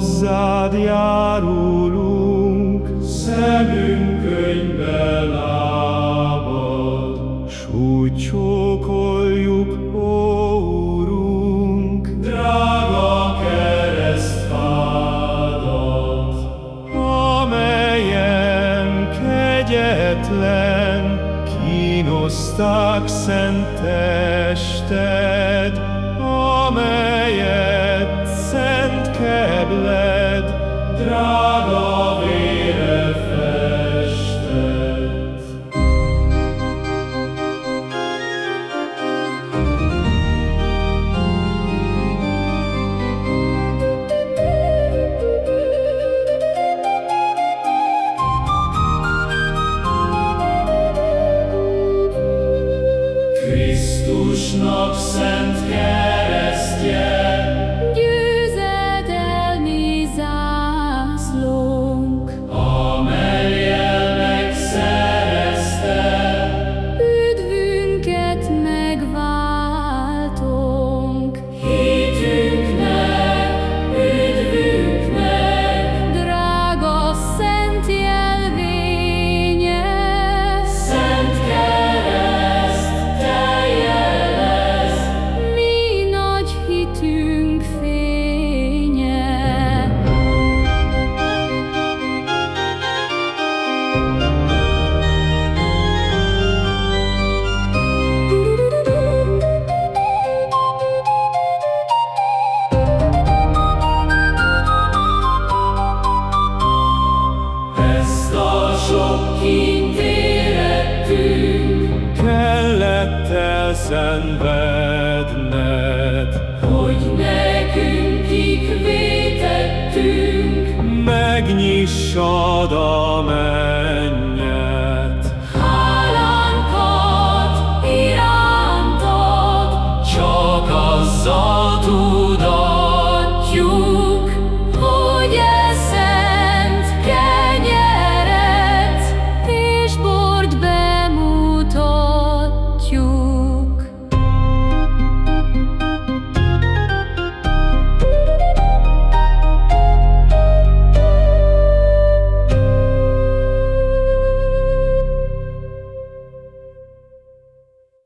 hozzád járulunk, szemünk könyvbe lábad. S úgy csókoljuk, ó Úrunk, drága keresztfádat, amelyen kegyetlen kínoszták szent tested, Krisztusnak szent keresztje, sok érettünk, kellett elszenvedned, hogy nekünk kik vétettünk, megnyissad a mennyet. Hálánkat irántad, csak azzal,